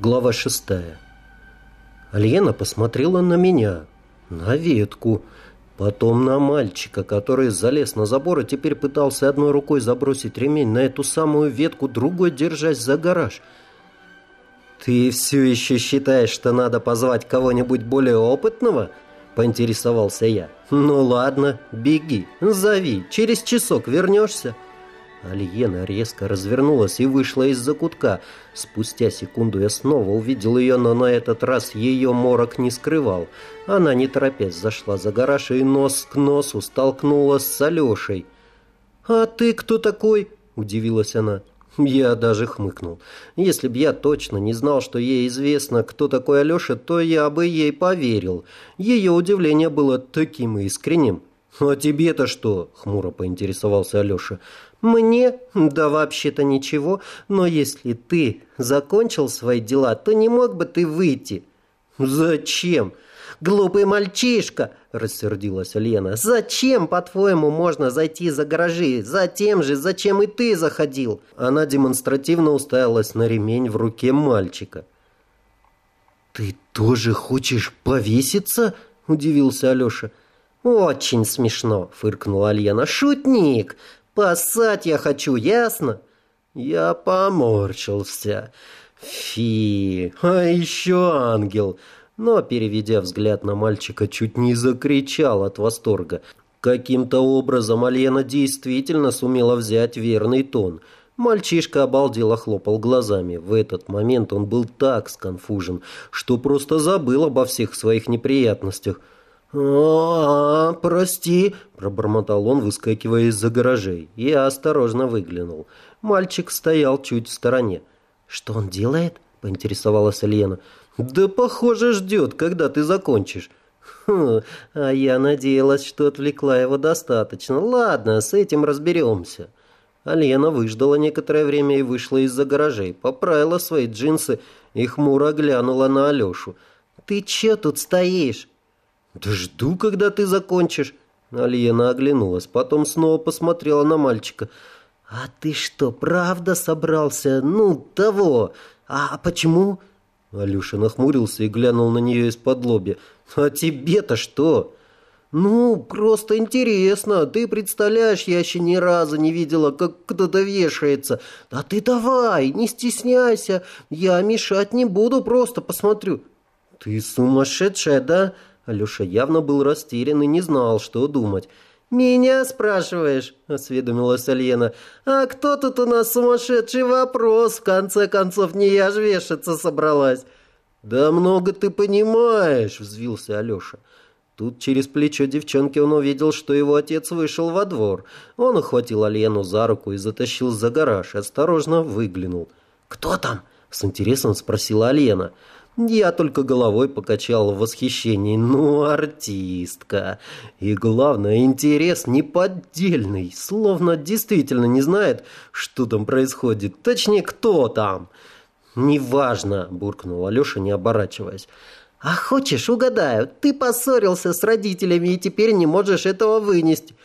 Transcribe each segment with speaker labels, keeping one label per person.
Speaker 1: Глава шестая. Альена посмотрела на меня, на ветку, потом на мальчика, который залез на забор и теперь пытался одной рукой забросить ремень на эту самую ветку, другой держась за гараж. «Ты все еще считаешь, что надо позвать кого-нибудь более опытного?» – поинтересовался я. «Ну ладно, беги, зови, через часок вернешься». Альена резко развернулась и вышла из-за кутка. Спустя секунду я снова увидел ее, но на этот раз ее морок не скрывал. Она, не торопясь, зашла за гараж и нос к носу столкнулась с Алешей. «А ты кто такой?» – удивилась она. Я даже хмыкнул. Если б я точно не знал, что ей известно, кто такой Алеша, то я бы ей поверил. Ее удивление было таким искренним. «А тебе-то что?» – хмуро поинтересовался Алеша. «Мне? Да вообще-то ничего. Но если ты закончил свои дела, то не мог бы ты выйти». «Зачем?» «Глупый мальчишка!» – рассердилась Лена. «Зачем, по-твоему, можно зайти за гаражи? Затем же, зачем и ты заходил?» Она демонстративно уставилась на ремень в руке мальчика. «Ты тоже хочешь повеситься?» – удивился Алеша. «Очень смешно», – фыркнула Альена. «Шутник! Поссать я хочу, ясно?» Я поморщился. Фи, а еще ангел. Но, переведя взгляд на мальчика, чуть не закричал от восторга. Каким-то образом Альена действительно сумела взять верный тон. Мальчишка обалдело хлопал глазами. В этот момент он был так сконфужен, что просто забыл обо всех своих неприятностях – «А, прости», – пробормотал он, выскакивая из-за гаражей. Я осторожно выглянул. Мальчик стоял чуть в стороне. «Что он делает?» – поинтересовалась Лена. «Да, похоже, ждет, когда ты закончишь». Хм, а я надеялась, что отвлекла его достаточно. Ладно, с этим разберемся. Алена выждала некоторое время и вышла из-за гаражей, поправила свои джинсы и хмуро глянула на Алешу. «Ты че тут стоишь?» «Да жду, когда ты закончишь». Алиена оглянулась, потом снова посмотрела на мальчика. «А ты что, правда собрался? Ну, того. А почему?» Алюша нахмурился и глянул на нее из-под лобья. «А тебе-то что?» «Ну, просто интересно. Ты представляешь, я еще ни разу не видела, как кто-то вешается. А ты давай, не стесняйся. Я мешать не буду, просто посмотрю». «Ты сумасшедшая, да?» Алеша явно был растерян и не знал, что думать. «Меня спрашиваешь?» – осведомилась Альена. «А кто тут у нас сумасшедший вопрос? В конце концов, не я ж вешаться собралась». «Да много ты понимаешь!» – взвился Алеша. Тут через плечо девчонки он увидел, что его отец вышел во двор. Он охватил Альену за руку и затащил за гараж, осторожно выглянул. «Кто там?» – с интересом спросила Альена. Я только головой покачал в восхищении. Ну, артистка. И главное, интерес неподдельный. Словно действительно не знает, что там происходит. Точнее, кто там. «Неважно», — буркнул Алеша, не оборачиваясь. «А хочешь, угадаю, ты поссорился с родителями и теперь не можешь этого вынести».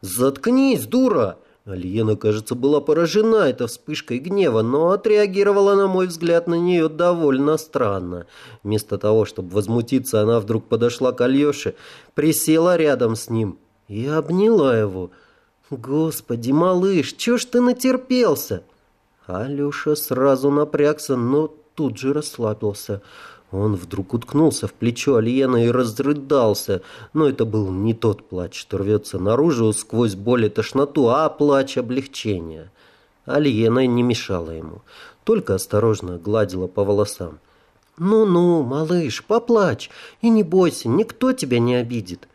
Speaker 1: «Заткнись, дура!» Альена, кажется, была поражена этой вспышкой гнева, но отреагировала, на мой взгляд, на нее довольно странно. Вместо того, чтобы возмутиться, она вдруг подошла к Альеше, присела рядом с ним и обняла его. «Господи, малыш, чё ж ты натерпелся?» Алеша сразу напрягся, но тут же расслабился. Он вдруг уткнулся в плечо Альена и разрыдался. Но это был не тот плач, что рвется наружу сквозь боль и тошноту, а плач облегчения. Альена не мешала ему, только осторожно гладила по волосам. «Ну-ну, малыш, поплачь, и не бойся, никто тебя не обидит».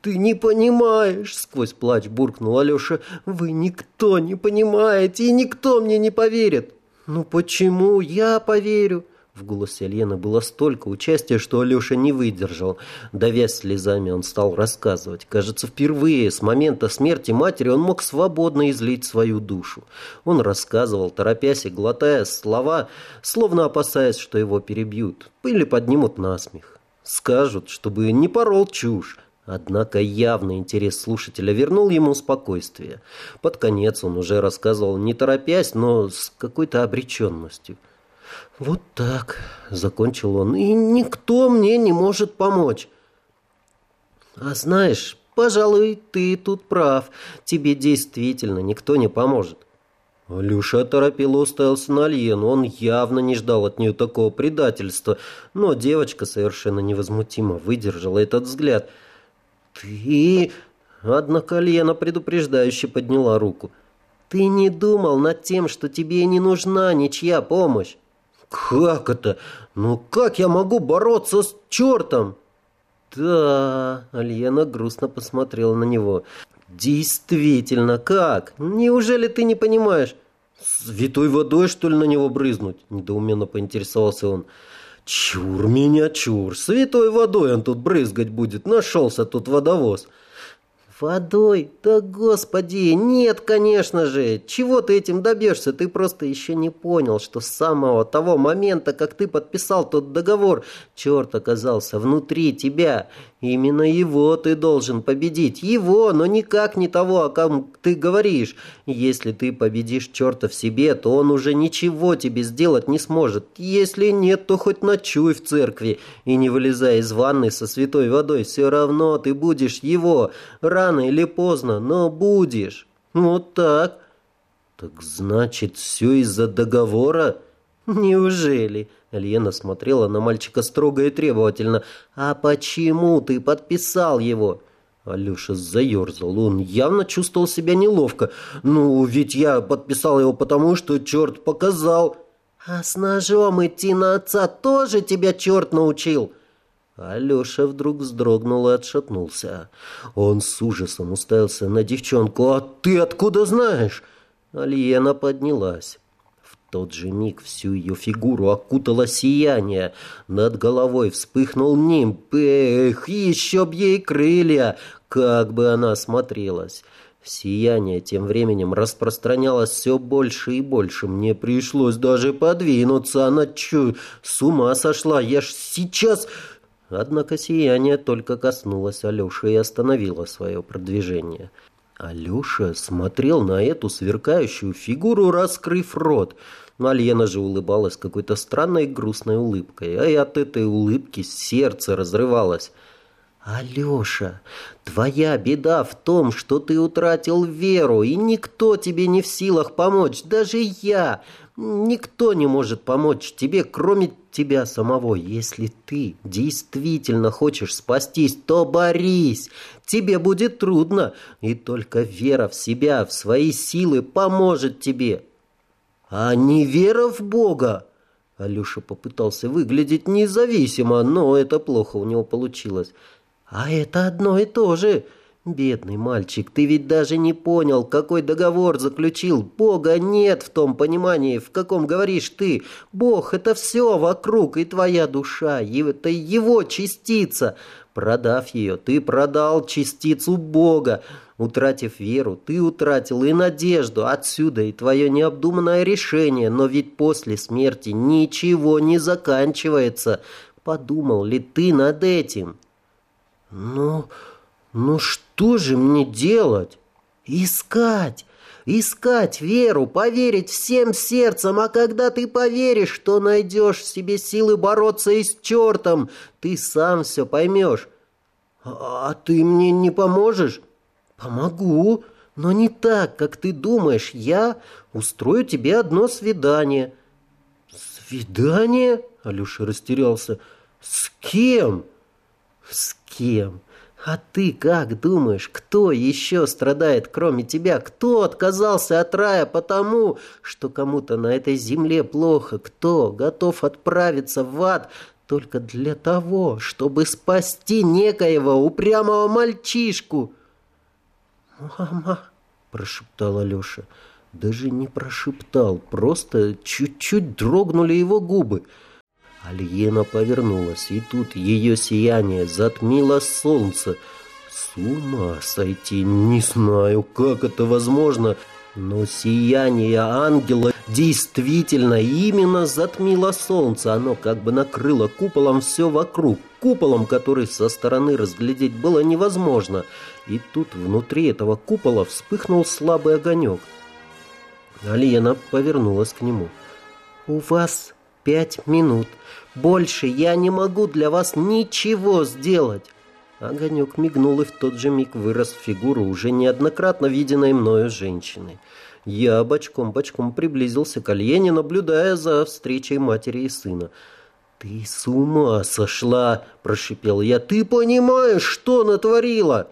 Speaker 1: «Ты не понимаешь!» — сквозь плач буркнул Алеша. «Вы никто не понимаете, и никто мне не поверит!» «Ну почему я поверю?» В голосе Лены было столько участия, что Алеша не выдержал. Давясь слезами, он стал рассказывать. Кажется, впервые с момента смерти матери он мог свободно излить свою душу. Он рассказывал, торопясь и глотая слова, словно опасаясь, что его перебьют или поднимут насмех. Скажут, чтобы не порол чушь. Однако явный интерес слушателя вернул ему спокойствие. Под конец он уже рассказывал не торопясь, но с какой-то обреченностью. «Вот так», — закончил он, — «и никто мне не может помочь». «А знаешь, пожалуй, ты тут прав. Тебе действительно никто не поможет». Алеша оторопело уставился на Альену. Он явно не ждал от нее такого предательства, но девочка совершенно невозмутимо выдержала этот взгляд. «Ты...» Однако Альена предупреждающе подняла руку. «Ты не думал над тем, что тебе не нужна ничья помощь?» «Как это? Ну как я могу бороться с чертом?» «Да...» — Альена грустно посмотрела на него. «Действительно, как? Неужели ты не понимаешь?» «Святой водой, что ли, на него брызнуть?» — недоуменно поинтересовался он. «Чур меня, чур! Святой водой он тут брызгать будет! Нашелся тут водовоз!» «Водой? Да господи! Нет, конечно же! Чего ты этим добьешься? Ты просто еще не понял, что с самого того момента, как ты подписал тот договор, черт оказался внутри тебя. Именно его ты должен победить. Его, но никак не того, о ком ты говоришь. Если ты победишь черта в себе, то он уже ничего тебе сделать не сможет. Если нет, то хоть ночуй в церкви и не вылезай из ванны со святой водой. Все равно ты будешь его. Рано или поздно, но будешь. Вот так. Так значит, все из-за договора? Неужели? Лена смотрела на мальчика строго и требовательно. «А почему ты подписал его?» Алеша заерзал. Он явно чувствовал себя неловко. «Ну, ведь я подписал его потому, что черт показал». «А с ножом идти на отца тоже тебя черт научил?» Алеша вдруг вздрогнул и отшатнулся. Он с ужасом уставился на девчонку. «А ты откуда знаешь?» Альена поднялась тот же миг всю ее фигуру окутало сияние. Над головой вспыхнул нимб. Эх, еще б ей крылья! Как бы она смотрелась! Сияние тем временем распространялось все больше и больше. Мне пришлось даже подвинуться. Она чё, с ума сошла? Я ж сейчас... Однако сияние только коснулось Алеши и остановило свое продвижение. Алеша смотрел на эту сверкающую фигуру, раскрыв рот. Но Альена же улыбалась какой-то странной грустной улыбкой, а и от этой улыбки сердце разрывалось. «Алеша, твоя беда в том, что ты утратил веру, и никто тебе не в силах помочь, даже я. Никто не может помочь тебе, кроме тебя самого. Если ты действительно хочешь спастись, то борись. Тебе будет трудно, и только вера в себя, в свои силы поможет тебе» а не вера в Бога. Алеша попытался выглядеть независимо, но это плохо у него получилось. А это одно и то же. Бедный мальчик, ты ведь даже не понял, какой договор заключил. Бога нет в том понимании, в каком говоришь ты. Бог — это все вокруг, и твоя душа, и это его частица. Продав ее, ты продал частицу Бога. Утратив веру, ты утратил и надежду. Отсюда и твое необдуманное решение. Но ведь после смерти ничего не заканчивается. Подумал ли ты над этим? Ну, ну что же мне делать? Искать. Искать веру, поверить всем сердцем, а когда ты поверишь, то найдешь в себе силы бороться и с чертом, ты сам все поймешь. А ты мне не поможешь? «Помогу, но не так, как ты думаешь. Я устрою тебе одно свидание». «Свидание?» — Алеша растерялся. «С кем?» «С кем? А ты как думаешь, кто еще страдает, кроме тебя? Кто отказался от рая потому, что кому-то на этой земле плохо? Кто готов отправиться в ад только для того, чтобы спасти некоего упрямого мальчишку?» «Мама!» – прошептал Алеша. Даже не прошептал, просто чуть-чуть дрогнули его губы. Альена повернулась, и тут ее сияние затмило солнце. С ума сойти, не знаю, как это возможно, но сияние ангела действительно именно затмило солнце. Оно как бы накрыло куполом все вокруг, куполом, который со стороны разглядеть было невозможно – и тут внутри этого купола вспыхнул слабый огонек. Алиена повернулась к нему. «У вас пять минут. Больше я не могу для вас ничего сделать». Огонек мигнул, и в тот же миг вырос в фигуру уже неоднократно виденной мною женщины. Я бочком-бочком приблизился к Альене, наблюдая за встречей матери и сына. «Ты с ума сошла!» – прошипел я. «Ты понимаешь, что натворила?»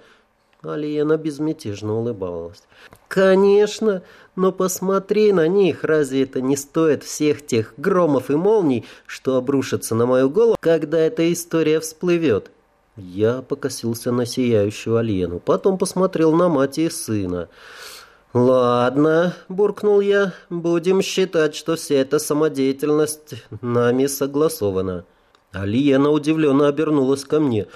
Speaker 1: Алиена безмятежно улыбалась. «Конечно, но посмотри на них, разве это не стоит всех тех громов и молний, что обрушатся на мою голову, когда эта история всплывет?» Я покосился на сияющую Альену, потом посмотрел на мать и сына. «Ладно», — буркнул я, — «будем считать, что вся эта самодеятельность нами согласована». Алиена удивленно обернулась ко мне.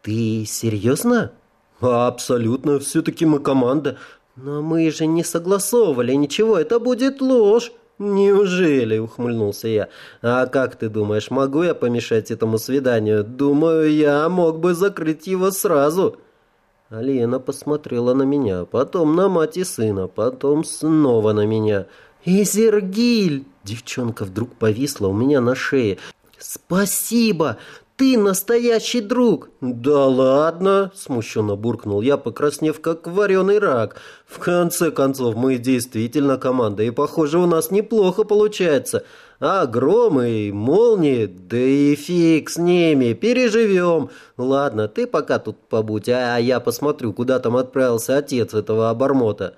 Speaker 1: «Ты серьезно?» «Абсолютно, все-таки мы команда». «Но мы же не согласовывали ничего, это будет ложь». «Неужели?» – ухмыльнулся я. «А как ты думаешь, могу я помешать этому свиданию? Думаю, я мог бы закрыть его сразу». Алена посмотрела на меня, потом на мать и сына, потом снова на меня. «Изергиль!» Девчонка вдруг повисла у меня на шее. «Спасибо! Ты настоящий друг!» «Да ладно!» – смущенно буркнул я, покраснев, как вареный рак. «В конце концов, мы действительно команда, и, похоже, у нас неплохо получается. А громы и молнии, да и фиг с ними, переживем. Ладно, ты пока тут побудь, а я посмотрю, куда там отправился отец этого обормота».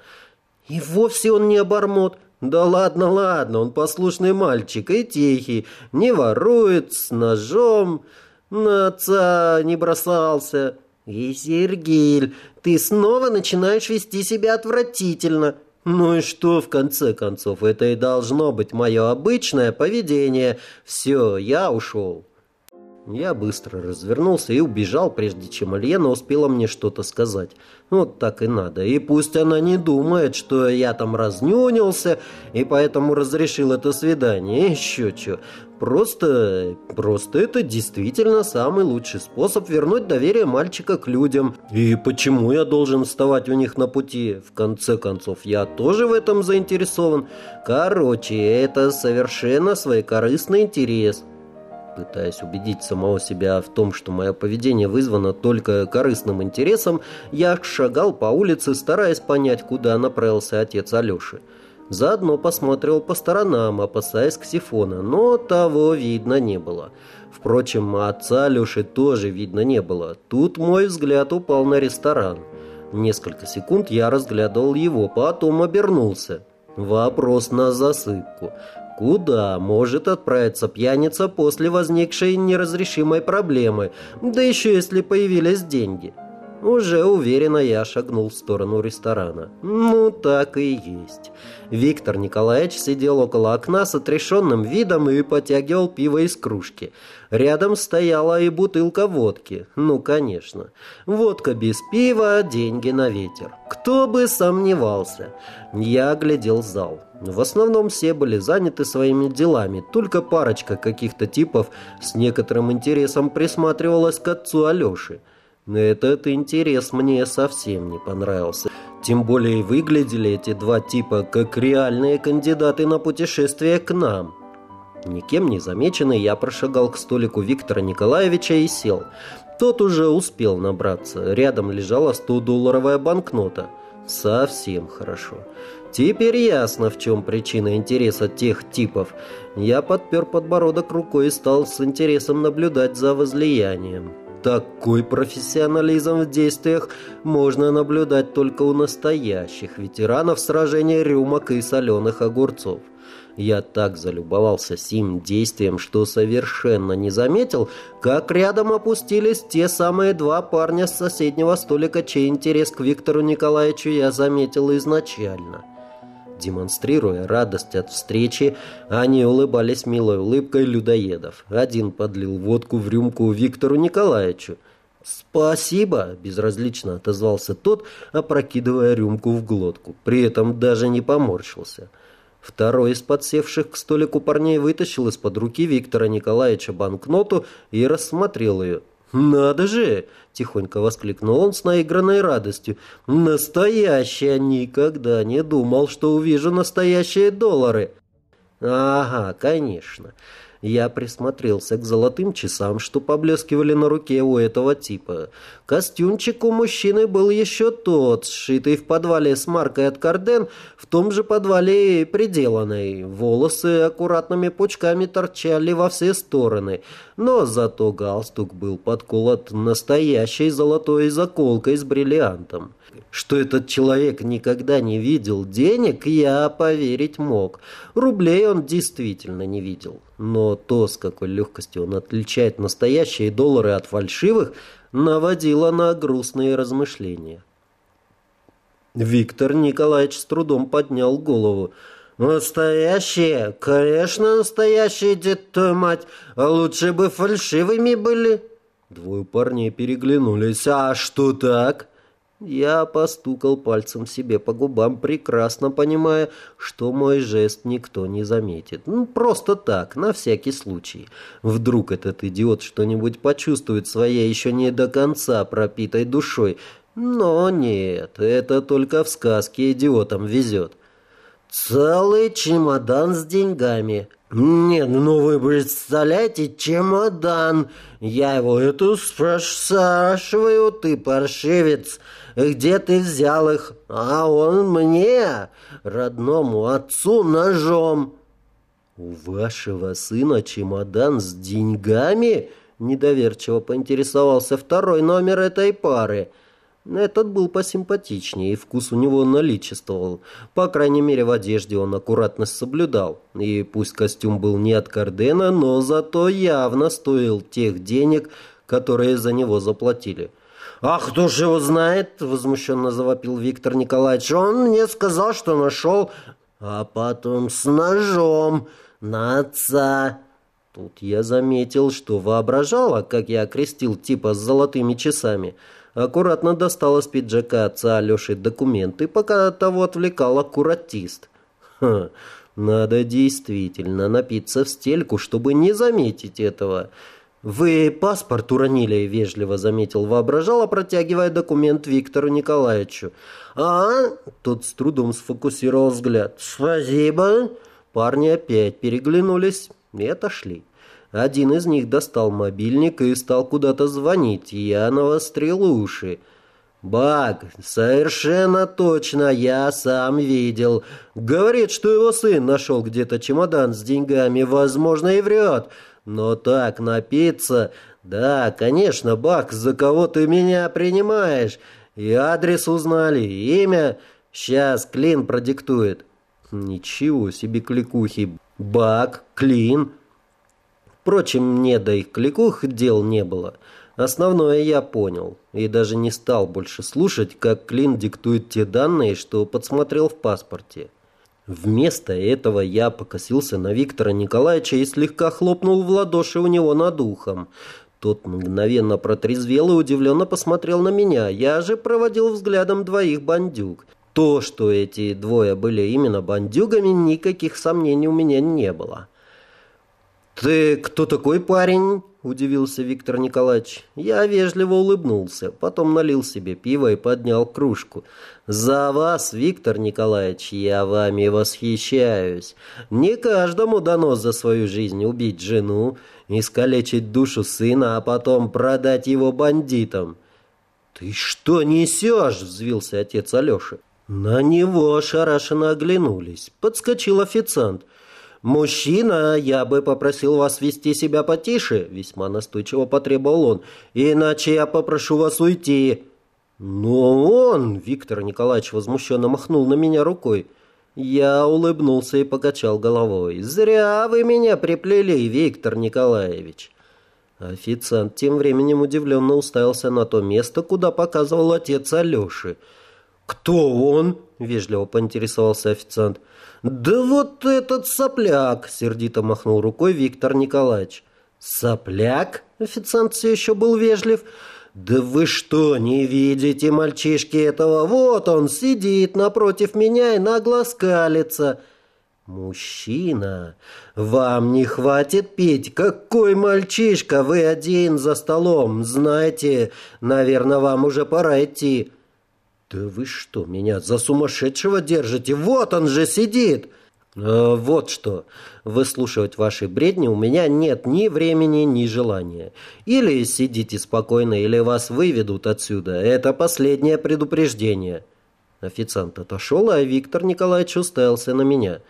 Speaker 1: «И вовсе он не обормот!» «Да ладно, ладно, он послушный мальчик и тихий, не ворует, с ножом...» На отца не бросался. И, Сергиль, ты снова начинаешь вести себя отвратительно. Ну и что, в конце концов, это и должно быть мое обычное поведение. Все, я ушел. Я быстро развернулся и убежал, прежде чем Альена успела мне что-то сказать. Вот так и надо. И пусть она не думает, что я там разнюнился, и поэтому разрешил это свидание. Еще что. Просто, просто это действительно самый лучший способ вернуть доверие мальчика к людям. И почему я должен вставать у них на пути? В конце концов, я тоже в этом заинтересован. Короче, это совершенно своекорыстный интерес пытаясь убедить самого себя в том, что мое поведение вызвано только корыстным интересом, я шагал по улице, стараясь понять, куда направился отец Алеши. Заодно посмотрел по сторонам, опасаясь ксифона, но того видно не было. Впрочем, отца Алеши тоже видно не было. Тут мой взгляд упал на ресторан. Несколько секунд я разглядывал его, потом обернулся. Вопрос на засыпку. Куда может отправиться пьяница после возникшей неразрешимой проблемы, да еще если появились деньги? Уже уверенно я шагнул в сторону ресторана. Ну, так и есть. Виктор Николаевич сидел около окна с отрешенным видом и потягивал пиво из кружки. Рядом стояла и бутылка водки. Ну, конечно. Водка без пива, деньги на ветер. Кто бы сомневался. Я оглядел зал. В основном все были заняты своими делами. Только парочка каких-то типов с некоторым интересом присматривалась к отцу Алёши. Этот интерес мне совсем не понравился. Тем более выглядели эти два типа как реальные кандидаты на путешествие к нам. Никем не замеченный, я прошагал к столику Виктора Николаевича и сел. Тот уже успел набраться. Рядом лежала 100-долларовая банкнота. Совсем хорошо. Теперь ясно, в чем причина интереса тех типов. Я подпер подбородок рукой и стал с интересом наблюдать за возлиянием. Такой профессионализм в действиях можно наблюдать только у настоящих ветеранов сражения рюмок и соленых огурцов. Я так залюбовался сим действием, что совершенно не заметил, как рядом опустились те самые два парня с соседнего столика, чей интерес к Виктору Николаевичу я заметил изначально. Демонстрируя радость от встречи, они улыбались милой улыбкой людоедов. Один подлил водку в рюмку Виктору Николаевичу. «Спасибо!» – безразлично отозвался тот, опрокидывая рюмку в глотку. При этом даже не поморщился. Второй из подсевших к столику парней вытащил из-под руки Виктора Николаевича банкноту и рассмотрел ее. «Надо же!» – тихонько воскликнул он с наигранной радостью. «Настоящая! Никогда не думал, что увижу настоящие доллары!» «Ага, конечно. Я присмотрелся к золотым часам, что поблескивали на руке у этого типа. Костюмчик у мужчины был еще тот, сшитый в подвале с маркой от Карден, в том же подвале и приделанный. Волосы аккуратными пучками торчали во все стороны, но зато галстук был подколот настоящей золотой заколкой с бриллиантом. Что этот человек никогда не видел денег, я поверить мог. Рублей он действительно не видел. Но то, с какой легкостью он отличает настоящие доллары от фальшивых, наводило на грустные размышления. Виктор Николаевич с трудом поднял голову. «Настоящие? Конечно, настоящие, дед твою мать! А лучше бы фальшивыми были!» Двое парней переглянулись. «А что так?» Я постукал пальцем себе по губам, прекрасно понимая, что мой жест никто не заметит. Ну, просто так, на всякий случай. Вдруг этот идиот что-нибудь почувствует своей еще не до конца пропитой душой. Но нет, это только в сказке идиотам везет. Целый чемодан с деньгами. Нет, ну вы представляете, чемодан. Я его эту спрашиваю, ты паршивец. Где ты взял их? А он мне, родному отцу, ножом. У вашего сына чемодан с деньгами? Недоверчиво поинтересовался второй номер этой пары. Этот был посимпатичнее, и вкус у него наличествовал. По крайней мере, в одежде он аккуратность соблюдал. И пусть костюм был не от Кардена, но зато явно стоил тех денег, которые за него заплатили. «Ах, кто же его знает?» — возмущенно завопил Виктор Николаевич. «Он мне сказал, что нашел, а потом с ножом на отца». Тут я заметил, что воображала, как я окрестил типа с золотыми часами. Аккуратно достал из пиджака отца Алеши документы, пока того отвлекал аккуратист. Ха, надо действительно напиться в стельку, чтобы не заметить этого. «Вы паспорт уронили», — вежливо заметил воображала, протягивая документ Виктору Николаевичу. «А?» — тот с трудом сфокусировал взгляд. «Спасибо». Парни опять переглянулись и отошли. Один из них достал мобильник и стал куда-то звонить. Я навострил уши. «Баг, совершенно точно, я сам видел. Говорит, что его сын нашел где-то чемодан с деньгами, возможно, и врет. Но так напиться... Да, конечно, Бак, за кого ты меня принимаешь? И адрес узнали, и имя. Сейчас Клин продиктует. Ничего себе кликухи. Бак, Клин. Впрочем, мне до их кликух дел не было. Основное я понял. И даже не стал больше слушать, как Клин диктует те данные, что подсмотрел в паспорте. Вместо этого я покосился на Виктора Николаевича и слегка хлопнул в ладоши у него над ухом. Тот мгновенно протрезвел и удивленно посмотрел на меня. Я же проводил взглядом двоих бандюг. То, что эти двое были именно бандюгами, никаких сомнений у меня не было. «Ты кто такой парень?» – удивился Виктор Николаевич. Я вежливо улыбнулся, потом налил себе пиво и поднял кружку. «За вас, Виктор Николаевич, я вами восхищаюсь. Не каждому дано за свою жизнь убить жену, искалечить душу сына, а потом продать его бандитам». «Ты что несешь?» – взвился отец Алеши. На него ошарашенно оглянулись. Подскочил официант – «Мужчина, я бы попросил вас вести себя потише», — весьма настойчиво потребовал он, «иначе я попрошу вас уйти». «Но он...» — Виктор Николаевич возмущенно махнул на меня рукой. Я улыбнулся и покачал головой. «Зря вы меня приплели, Виктор Николаевич». Официант тем временем удивленно уставился на то место, куда показывал отец Алеши. «Кто он?» — вежливо поинтересовался официант. «Да вот этот сопляк!» — сердито махнул рукой Виктор Николаевич. «Сопляк?» — официант все еще был вежлив. «Да вы что, не видите мальчишки этого? Вот он сидит напротив меня и нагло скалится». «Мужчина, вам не хватит пить? Какой мальчишка? Вы один за столом. Знаете, наверное, вам уже пора идти». «Да вы что, меня за сумасшедшего держите? Вот он же сидит!» Э, вот что. Выслушивать ваши бредни у меня нет ни времени, ни желания. Или сидите спокойно, или вас выведут отсюда. Это последнее предупреждение. Официант отошел, а Виктор Николаевич уставился на меня.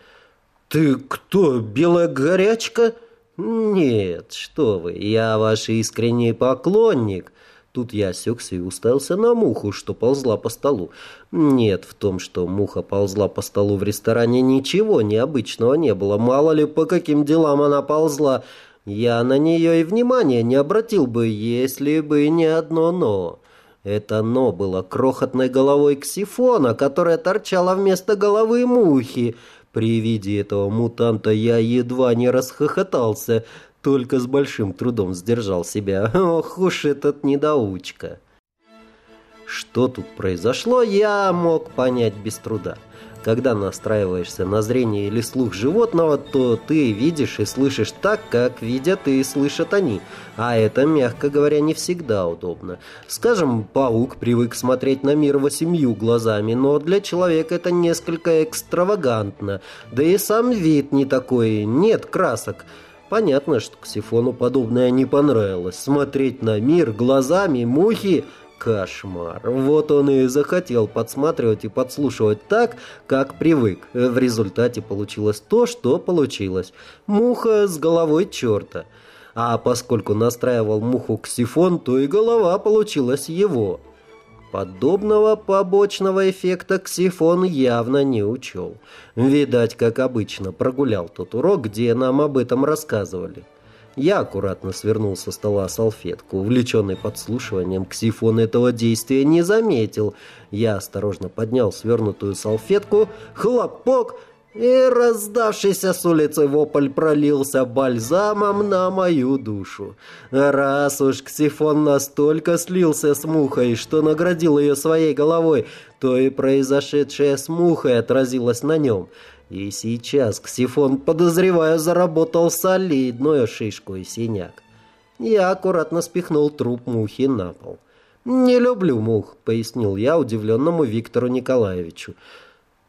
Speaker 1: «Ты кто, белая горячка?» «Нет, что вы, я ваш искренний поклонник». Тут я осекся и уставился на муху, что ползла по столу. Нет, в том, что муха ползла по столу в ресторане, ничего необычного не было. Мало ли, по каким делам она ползла. Я на нее и внимания не обратил бы, если бы не одно «но». Это «но» было крохотной головой ксифона, которая торчала вместо головы мухи. При виде этого мутанта я едва не расхохотался, только с большим трудом сдержал себя. Ох уж этот недоучка. Что тут произошло, я мог понять без труда. Когда настраиваешься на зрение или слух животного, то ты видишь и слышишь так, как видят и слышат они. А это, мягко говоря, не всегда удобно. Скажем, паук привык смотреть на мир восемью глазами, но для человека это несколько экстравагантно. Да и сам вид не такой, нет красок. Понятно, что Ксифону подобное не понравилось. Смотреть на мир глазами мухи Кошмар. Вот он и захотел подсматривать и подслушивать так, как привык. В результате получилось то, что получилось. Муха с головой черта. А поскольку настраивал муху ксифон, то и голова получилась его. Подобного побочного эффекта ксифон явно не учел. Видать, как обычно, прогулял тот урок, где нам об этом рассказывали. Я аккуратно свернул со стола салфетку. Увлеченный подслушиванием, Ксифон этого действия не заметил. Я осторожно поднял свернутую салфетку. Хлопок! И раздавшийся с улицы вопль пролился бальзамом на мою душу. Раз уж Ксифон настолько слился с мухой, что наградил ее своей головой, то и произошедшее с мухой отразилось на нем. И сейчас Ксифон, подозревая, заработал солидную шишку и синяк. Я аккуратно спихнул труп мухи на пол. «Не люблю мух», — пояснил я удивленному Виктору Николаевичу.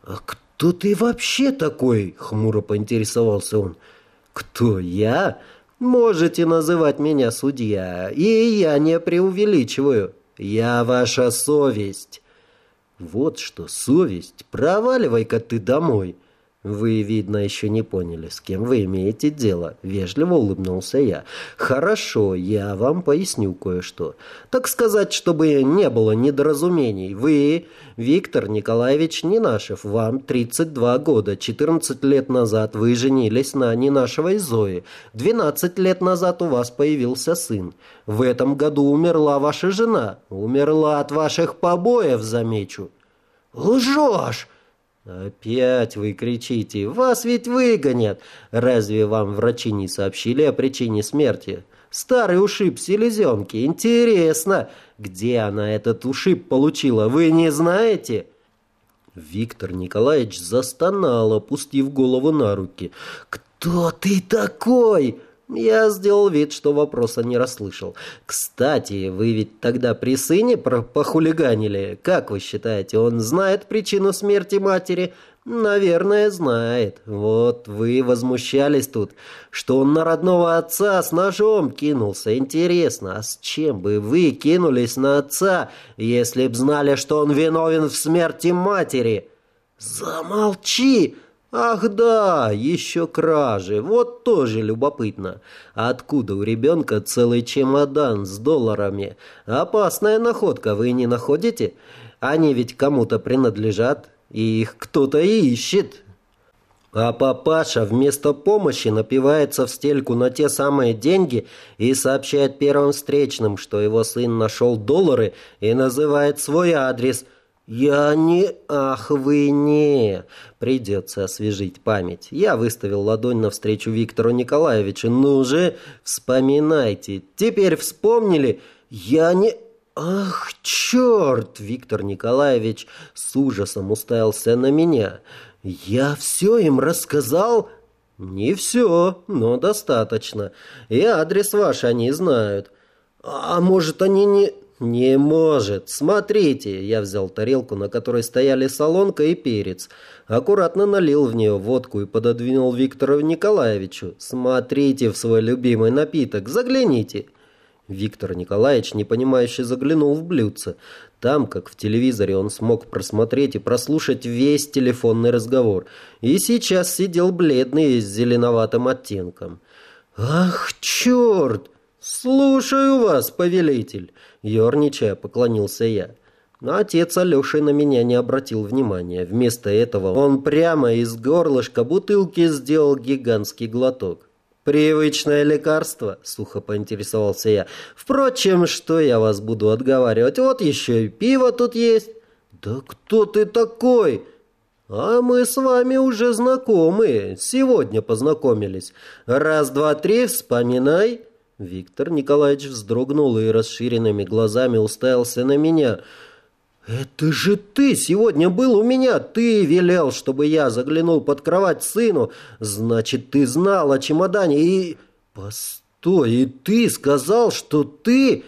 Speaker 1: «А кто ты вообще такой?» — хмуро поинтересовался он. «Кто я?» «Можете называть меня судья, и я не преувеличиваю. Я ваша совесть». «Вот что, совесть, проваливай-ка ты домой». «Вы, видно, еще не поняли, с кем вы имеете дело», — вежливо улыбнулся я. «Хорошо, я вам поясню кое-что. Так сказать, чтобы не было недоразумений. Вы, Виктор Николаевич Нинашев, вам 32 года. 14 лет назад вы женились на Нинашевой Зое. 12 лет назад у вас появился сын. В этом году умерла ваша жена. Умерла от ваших побоев, замечу». «Лжешь!» «Опять вы кричите! Вас ведь выгонят! Разве вам врачи не сообщили о причине смерти? Старый ушиб селезенки. Интересно, где она этот ушиб получила, вы не знаете?» Виктор Николаевич застонал, опустив голову на руки. «Кто ты такой?» Я сделал вид, что вопроса не расслышал. «Кстати, вы ведь тогда при сыне похулиганили. Как вы считаете, он знает причину смерти матери?» «Наверное, знает. Вот вы возмущались тут, что он на родного отца с ножом кинулся. Интересно, а с чем бы вы кинулись на отца, если б знали, что он виновен в смерти матери?» «Замолчи!» Ах да, еще кражи. Вот тоже любопытно. Откуда у ребенка целый чемодан с долларами? Опасная находка, вы не находите? Они ведь кому-то принадлежат, и их кто-то ищет. А папаша вместо помощи напивается в стельку на те самые деньги и сообщает первым встречным, что его сын нашел доллары и называет свой адрес – «Я не... Ах, вы не...» Придется освежить память. Я выставил ладонь навстречу Виктору Николаевичу. «Ну же, вспоминайте. Теперь вспомнили? Я не...» «Ах, черт!» Виктор Николаевич с ужасом уставился на меня. «Я все им рассказал?» «Не все, но достаточно. И адрес ваш они знают». «А может, они не...» «Не может! Смотрите!» Я взял тарелку, на которой стояли солонка и перец. Аккуратно налил в нее водку и пододвинул Виктору Николаевичу. «Смотрите в свой любимый напиток! Загляните!» Виктор Николаевич, непонимающе, заглянул в блюдце. Там, как в телевизоре, он смог просмотреть и прослушать весь телефонный разговор. И сейчас сидел бледный с зеленоватым оттенком. «Ах, черт! Слушаю вас, повелитель!» Ёрничая, поклонился я. Но отец Алёши на меня не обратил внимания. Вместо этого он прямо из горлышка бутылки сделал гигантский глоток. «Привычное лекарство?» — сухо поинтересовался я. «Впрочем, что я вас буду отговаривать? Вот еще и пиво тут есть». «Да кто ты такой?» «А мы с вами уже знакомы. Сегодня познакомились. Раз, два, три, вспоминай». Виктор Николаевич вздрогнул и расширенными глазами уставился на меня. «Это же ты сегодня был у меня! Ты велел, чтобы я заглянул под кровать сыну! Значит, ты знал о чемодане и...» «Постой, и ты сказал, что ты...»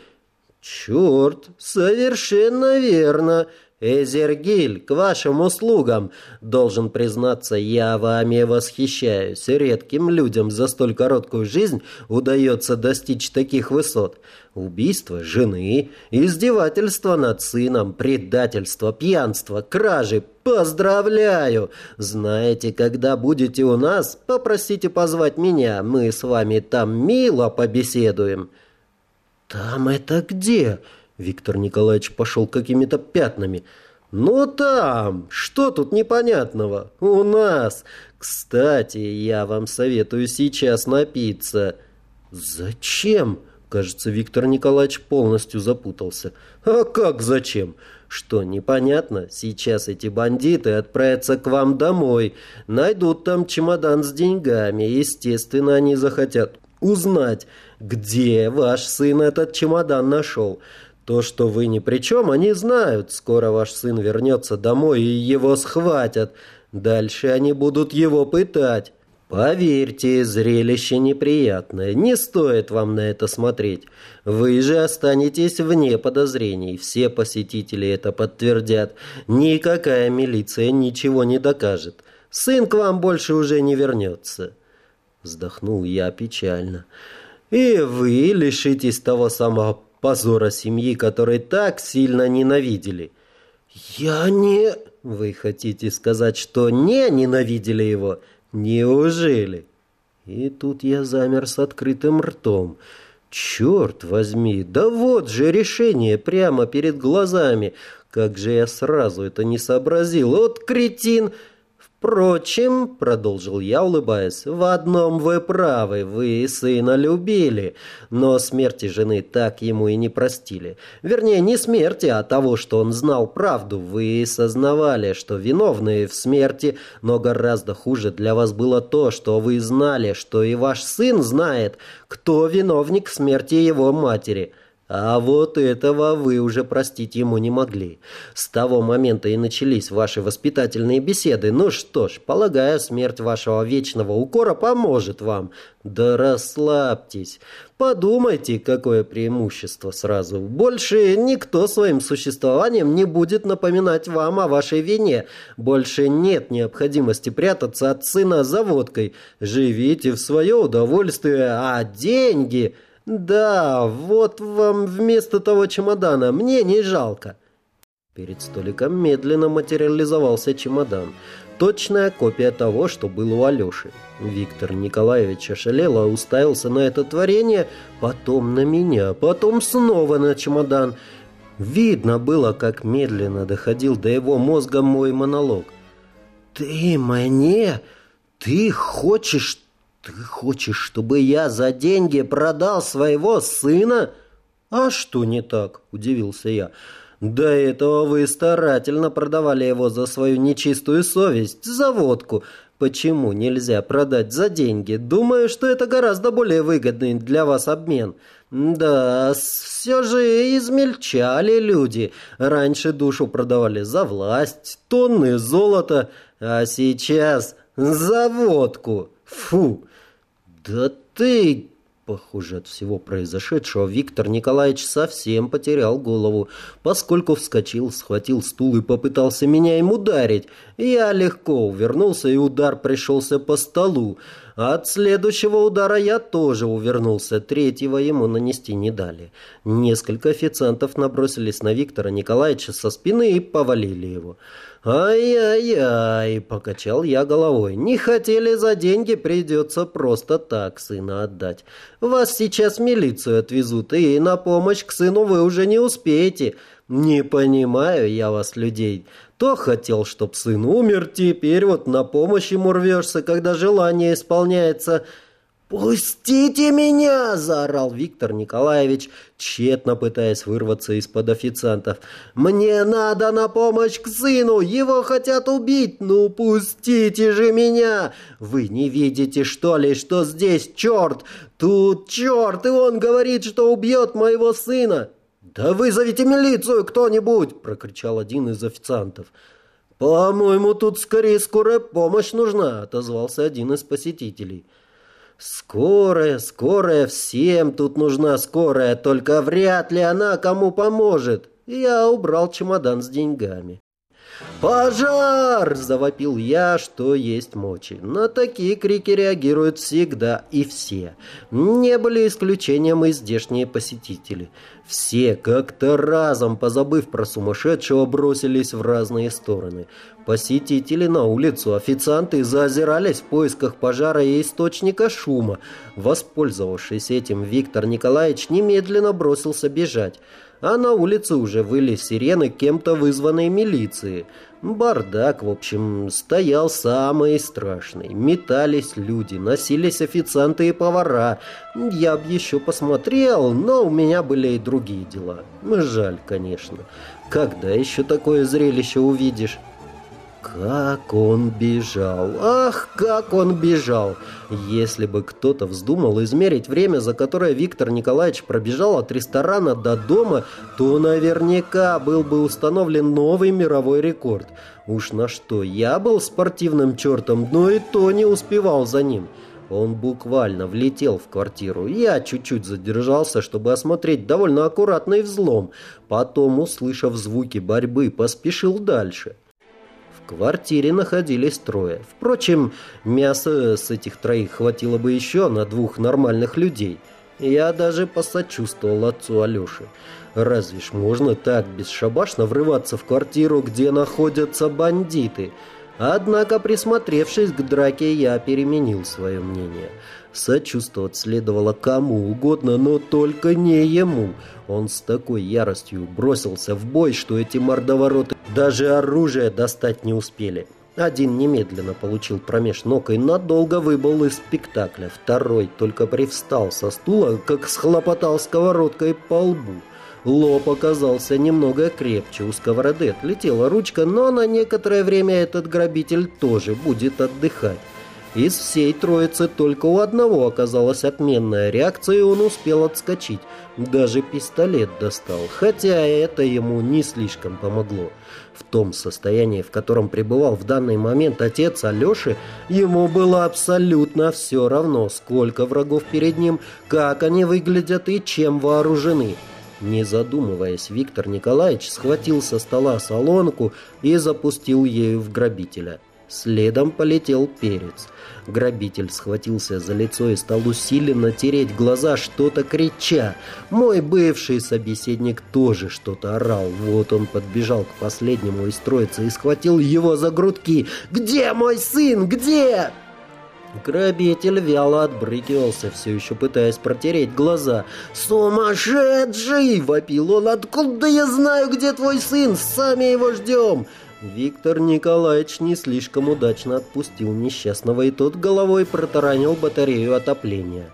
Speaker 1: «Черт, совершенно верно! «Эзергиль, к вашим услугам! Должен признаться, я вами восхищаюсь. Редким людям за столь короткую жизнь удается достичь таких высот. Убийство жены, издевательство над сыном, предательство, пьянство, кражи. Поздравляю! Знаете, когда будете у нас, попросите позвать меня. Мы с вами там мило побеседуем». «Там это где?» Виктор Николаевич пошел какими-то пятнами. «Ну там! Что тут непонятного? У нас! Кстати, я вам советую сейчас напиться». «Зачем?» Кажется, Виктор Николаевич полностью запутался. «А как зачем? Что, непонятно? Сейчас эти бандиты отправятся к вам домой, найдут там чемодан с деньгами. Естественно, они захотят узнать, где ваш сын этот чемодан нашел. То, что вы ни при чем, они знают. Скоро ваш сын вернется домой и его схватят. Дальше они будут его пытать. Поверьте, зрелище неприятное. Не стоит вам на это смотреть. Вы же останетесь вне подозрений. Все посетители это подтвердят. Никакая милиция ничего не докажет. Сын к вам больше уже не вернется. Вздохнул я печально. И вы лишитесь того самого позора семьи, который так сильно ненавидели. «Я не...» «Вы хотите сказать, что не ненавидели его? Неужели?» И тут я замер с открытым ртом. «Черт возьми, да вот же решение прямо перед глазами! Как же я сразу это не сообразил! Вот кретин!» «Впрочем, — продолжил я, улыбаясь, — в одном вы правы, вы сына любили, но смерти жены так ему и не простили. Вернее, не смерти, а того, что он знал правду. Вы сознавали, что виновны в смерти, но гораздо хуже для вас было то, что вы знали, что и ваш сын знает, кто виновник смерти его матери». А вот этого вы уже простить ему не могли. С того момента и начались ваши воспитательные беседы. Ну что ж, полагаю, смерть вашего вечного укора поможет вам. Да расслабьтесь. Подумайте, какое преимущество сразу. Больше никто своим существованием не будет напоминать вам о вашей вине. Больше нет необходимости прятаться от сына за водкой. Живите в свое удовольствие, а деньги... «Да, вот вам вместо того чемодана. Мне не жалко». Перед столиком медленно материализовался чемодан. Точная копия того, что было у Алеши. Виктор Николаевич ошалело уставился на это творение, потом на меня, потом снова на чемодан. Видно было, как медленно доходил до его мозга мой монолог. «Ты мне? Ты хочешь «Ты хочешь, чтобы я за деньги продал своего сына?» «А что не так?» – удивился я. «До этого вы старательно продавали его за свою нечистую совесть, за водку. Почему нельзя продать за деньги? Думаю, что это гораздо более выгодный для вас обмен». «Да, все же измельчали люди. Раньше душу продавали за власть, тонны золота, а сейчас за водку. Фу!» «Да ты... Похоже, от всего произошедшего Виктор Николаевич совсем потерял голову, поскольку вскочил, схватил стул и попытался меня им ударить. Я легко увернулся, и удар пришелся по столу. От следующего удара я тоже увернулся, третьего ему нанести не дали. Несколько официантов набросились на Виктора Николаевича со спины и повалили его. «Ай-яй-яй!» — покачал я головой. «Не хотели за деньги, придется просто так сына отдать. Вас сейчас милицию отвезут, и на помощь к сыну вы уже не успеете. Не понимаю я вас, людей. То хотел, чтоб сын умер, теперь вот на помощь ему рвешься, когда желание исполняется». «Пустите меня!» – заорал Виктор Николаевич, тщетно пытаясь вырваться из-под официантов. «Мне надо на помощь к сыну! Его хотят убить! Ну пустите же меня! Вы не видите, что ли, что здесь черт? Тут черт, и он говорит, что убьет моего сына!» «Да вызовите милицию кто-нибудь!» – прокричал один из официантов. «По-моему, тут скорее скорая помощь нужна», – отозвался один из посетителей. «Скорая, скорая, всем тут нужна скорая, только вряд ли она кому поможет». Я убрал чемодан с деньгами. «Пожар!» – завопил я, что есть мочи. На такие крики реагируют всегда и все. Не были исключением и здешние посетители. Все, как-то разом, позабыв про сумасшедшего, бросились в разные стороны. Посетители на улицу, официанты заозирались в поисках пожара и источника шума. Воспользовавшись этим, Виктор Николаевич немедленно бросился бежать. А на улице уже выли сирены кем-то вызванной милиции. Бардак, в общем, стоял самый страшный. Метались люди, носились официанты и повара. Я б еще посмотрел, но у меня были и другие дела. Жаль, конечно. Когда еще такое зрелище увидишь? Как он бежал! Ах, как он бежал! Если бы кто-то вздумал измерить время, за которое Виктор Николаевич пробежал от ресторана до дома, то наверняка был бы установлен новый мировой рекорд. Уж на что я был спортивным чертом, но и то не успевал за ним. Он буквально влетел в квартиру. Я чуть-чуть задержался, чтобы осмотреть довольно аккуратный взлом. Потом, услышав звуки борьбы, поспешил дальше квартире находились трое. Впрочем, мяса с этих троих хватило бы еще на двух нормальных людей. Я даже посочувствовал отцу Алёше. Разве ж можно так бесшабашно врываться в квартиру, где находятся бандиты? Однако, присмотревшись к драке, я переменил свое мнение. Сочувствовать следовало кому угодно, но только не ему. Он с такой яростью бросился в бой, что эти мордовороты даже оружие достать не успели. Один немедленно получил промеж ног и надолго выбыл из спектакля. Второй только привстал со стула, как схлопотал сковородкой по лбу. Лоб оказался немного крепче, у сковороды отлетела ручка, но на некоторое время этот грабитель тоже будет отдыхать. Из всей троицы только у одного оказалась отменная реакция, и он успел отскочить. Даже пистолет достал, хотя это ему не слишком помогло. В том состоянии, в котором пребывал в данный момент отец Алеши, ему было абсолютно все равно, сколько врагов перед ним, как они выглядят и чем вооружены. Не задумываясь, Виктор Николаевич схватил со стола солонку и запустил ею в грабителя. Следом полетел перец. Грабитель схватился за лицо и стал усиленно тереть глаза, что-то крича. Мой бывший собеседник тоже что-то орал. Вот он подбежал к последнему из троицы и схватил его за грудки. «Где мой сын? Где?» Грабитель вяло отбрыкивался, все еще пытаясь протереть глаза. «Сумасшедший!» — вопил он. «Откуда я знаю, где твой сын? Сами его ждем!» Виктор Николаевич не слишком удачно отпустил несчастного, и тот головой протаранил батарею отопления.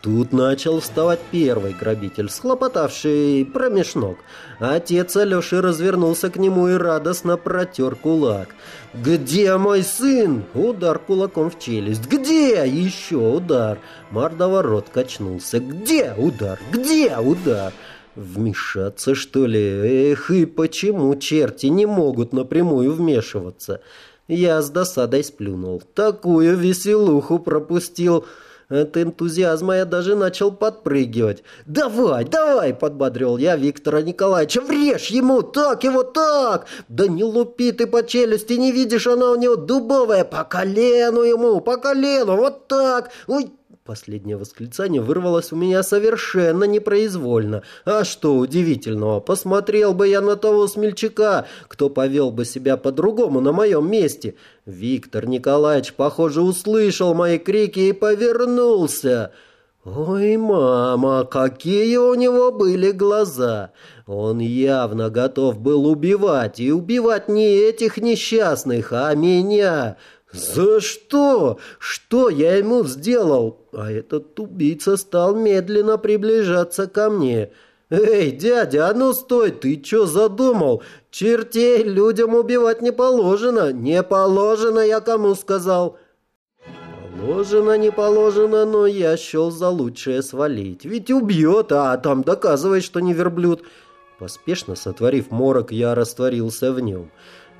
Speaker 1: Тут начал вставать первый грабитель, схлопотавший промеж ног. Отец Алеши развернулся к нему и радостно протер кулак. «Где мой сын?» Удар кулаком в челюсть. «Где?» Еще удар. Мордоворот качнулся. «Где?» Удар. «Где?» Удар. Вмешаться, что ли? Эх, и почему черти не могут напрямую вмешиваться? Я с досадой сплюнул. Такую веселуху пропустил. От энтузиазма я даже начал подпрыгивать. «Давай, давай!» – подбодрил я Виктора Николаевича. «Врежь ему! Так его, так! Да не лупи ты по челюсти, не видишь, она у него дубовая! По колену ему, по колену! Вот так! Ой, Последнее восклицание вырвалось у меня совершенно непроизвольно. А что удивительного? Посмотрел бы я на того смельчака, кто повел бы себя по-другому на моем месте. Виктор Николаевич, похоже, услышал мои крики и повернулся. Ой, мама, какие у него были глаза! Он явно готов был убивать, и убивать не этих несчастных, а меня. «За что? Что я ему сделал?» А этот убийца стал медленно приближаться ко мне. «Эй, дядя, а ну стой, ты что задумал? Чертей людям убивать не положено. Не положено, я кому сказал?» Положено, не положено, но я счел за лучшее свалить. Ведь убьет, а там доказывает, что не верблюд. Поспешно сотворив морок, я растворился в нем.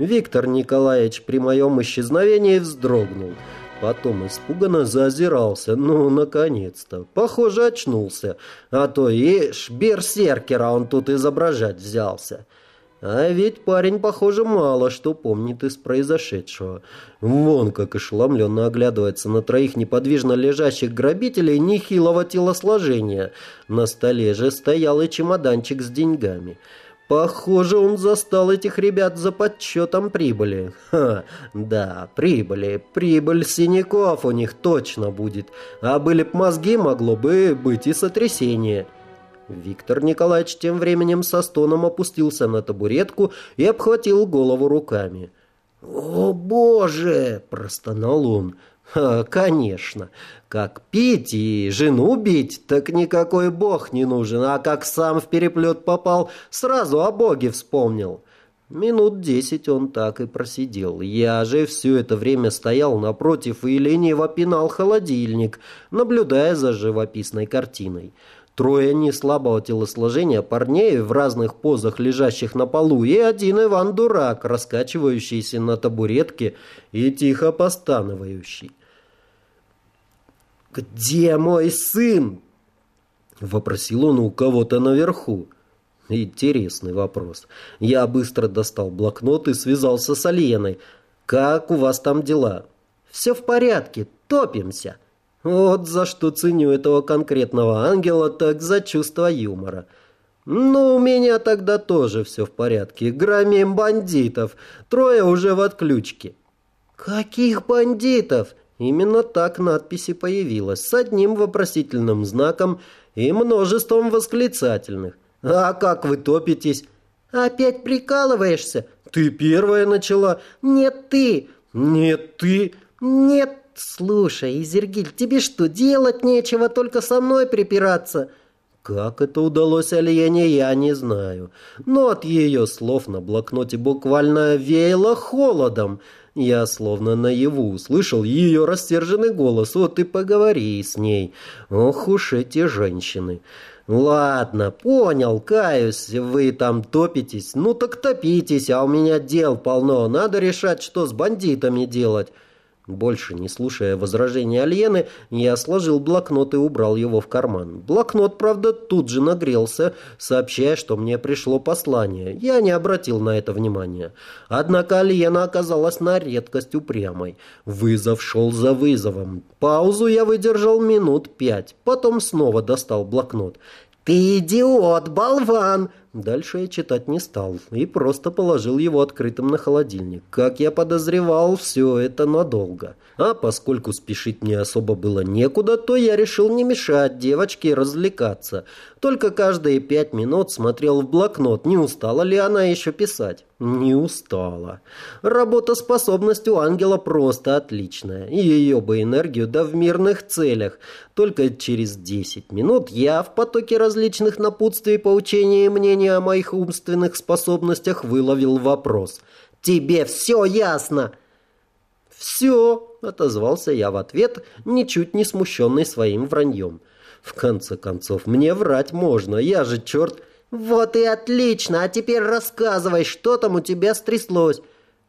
Speaker 1: Виктор Николаевич при моем исчезновении вздрогнул. Потом испуганно заозирался. Ну, наконец-то. Похоже, очнулся. А то, ишь, берсеркера он тут изображать взялся. А ведь парень, похоже, мало что помнит из произошедшего. Вон как ошеломленно оглядывается на троих неподвижно лежащих грабителей нехилого телосложения. На столе же стоял и чемоданчик с деньгами. Похоже, он застал этих ребят за подсчетом прибыли. Ха, да, прибыли. Прибыль синяков у них точно будет. А были б мозги, могло бы быть и сотрясение. Виктор Николаевич тем временем со стоном опустился на табуретку и обхватил голову руками. «О, Боже!» – простонал он. Конечно. Как пить и жену бить, так никакой бог не нужен. А как сам в переплет попал, сразу о боге вспомнил. Минут десять он так и просидел. Я же все это время стоял напротив и лениво пинал холодильник, наблюдая за живописной картиной. Трое неслабого телосложения парней в разных позах, лежащих на полу, и один Иван-дурак, раскачивающийся на табуретке и тихо постановающий. «Где мой сын?» — вопросил он у кого-то наверху. Интересный вопрос. Я быстро достал блокнот и связался с Альеной. «Как у вас там дела?» «Все в порядке, топимся». Вот за что ценю этого конкретного ангела, так за чувство юмора. Ну, у меня тогда тоже все в порядке. Громим бандитов. Трое уже в отключке. Каких бандитов? Именно так надписи появилась, с одним вопросительным знаком и множеством восклицательных. «А как вы топитесь?» «Опять прикалываешься?» «Ты первая начала». «Нет, ты». «Нет, ты». «Нет, слушай, Изергиль, тебе что, делать нечего, только со мной припираться?» Как это удалось Альене, я не знаю. Но от ее слов на блокноте буквально веяло холодом. Я словно наяву услышал ее растерженный голос. Вот и поговори с ней. Ох уж эти женщины. Ладно, понял, каюсь, вы там топитесь. Ну так топитесь, а у меня дел полно. Надо решать, что с бандитами делать. Больше не слушая возражений Альены, я сложил блокнот и убрал его в карман. Блокнот, правда, тут же нагрелся, сообщая, что мне пришло послание. Я не обратил на это внимания. Однако Альена оказалась на редкость упрямой. Вызов шел за вызовом. Паузу я выдержал минут пять. Потом снова достал блокнот. «Ты идиот, болван!» Дальше я читать не стал и просто положил его открытым на холодильник. Как я подозревал, все это надолго. А поскольку спешить мне особо было некуда, то я решил не мешать девочке развлекаться. Только каждые пять минут смотрел в блокнот, не устала ли она еще писать. Не устала. Работоспособность у ангела просто отличная. И ее бы энергию да в мирных целях. Только через десять минут я в потоке различных напутствий, поучений и мнений о моих умственных способностях выловил вопрос. «Тебе все ясно?» «Все», — отозвался я в ответ, ничуть не смущенный своим враньем. «В конце концов, мне врать можно, я же черт...» «Вот и отлично, а теперь рассказывай, что там у тебя стряслось».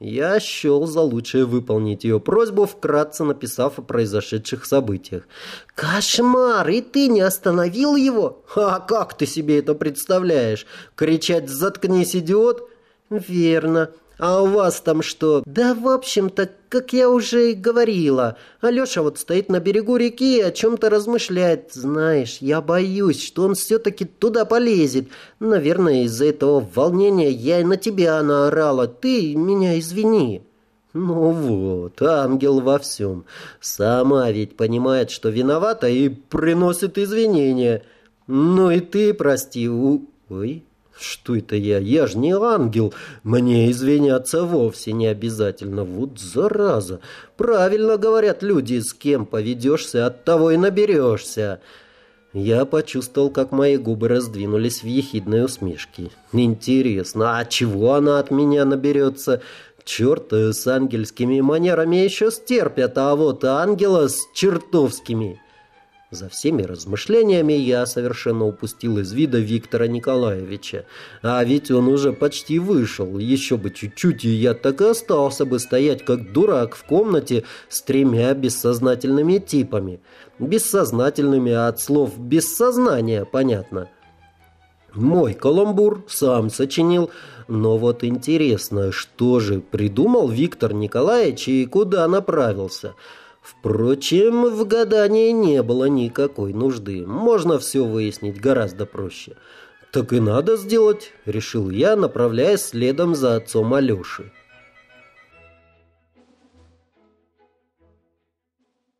Speaker 1: Я счел за лучшее выполнить ее просьбу, вкратце написав о произошедших событиях. «Кошмар! И ты не остановил его? А как ты себе это представляешь? Кричать «Заткнись, идиот!» «Верно. А у вас там что? Да, в общем-то, как я уже и говорила. Алеша вот стоит на берегу реки и о чем-то размышляет. Знаешь, я боюсь, что он все-таки туда полезет. Наверное, из-за этого волнения я и на тебя наорала. Ты меня извини». Ну вот, ангел во всем. Сама ведь понимает, что виновата и приносит извинения. Ну и ты прости. Ой, что это я? Я же не ангел. Мне извиняться вовсе не обязательно. Вот зараза. Правильно говорят люди, с кем поведешься, от того и наберешься. Я почувствовал, как мои губы раздвинулись в ехидной усмешке. Интересно, а чего она от меня наберется? Черт, с ангельскими манерами еще стерпят, а вот ангела с чертовскими... За всеми размышлениями я совершенно упустил из вида Виктора Николаевича. А ведь он уже почти вышел. Еще бы чуть-чуть, и я так и остался бы стоять, как дурак в комнате с тремя бессознательными типами. Бессознательными от слов «без сознания», понятно. Мой каламбур сам сочинил, но вот интересно, что же придумал Виктор Николаевич и куда направился – Впрочем, в гадании не было никакой нужды. Можно все выяснить гораздо проще. «Так и надо сделать», — решил я, направляясь следом за отцом Алеши.